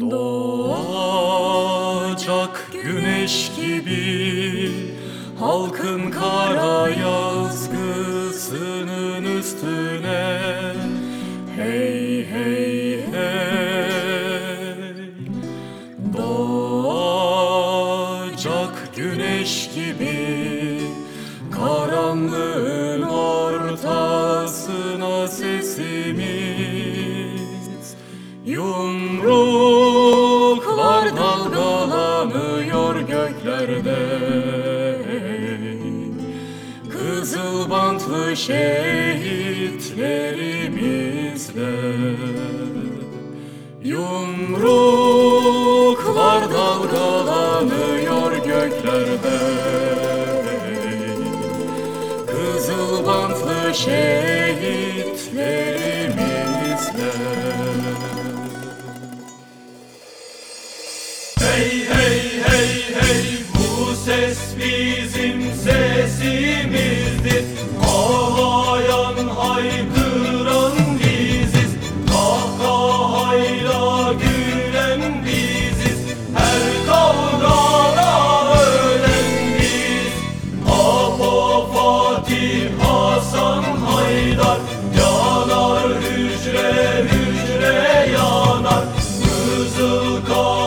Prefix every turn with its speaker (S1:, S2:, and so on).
S1: Doğacak güneş gibi Halkın kara yazgısının üstüne. Hey hey hey. Doğacak güneş gibi Karanlığın ortasına sesimiz. Yumruklar dalgalanıyor göklerde. Kızıl bantlı şehitlerimizle Yumruklar dalgalanıyor göklerde. Kızıl bantlı şehitlerimizle. Hey hey hey hey bu ses bizim sesimizdir. Ağlayan haykıran biziz. Kahkahayla gülen biziz. Her kavgada ölen biz. Papa Fatih Hasan Haydar. Yanar hücre hücre yanar. Kızıl kar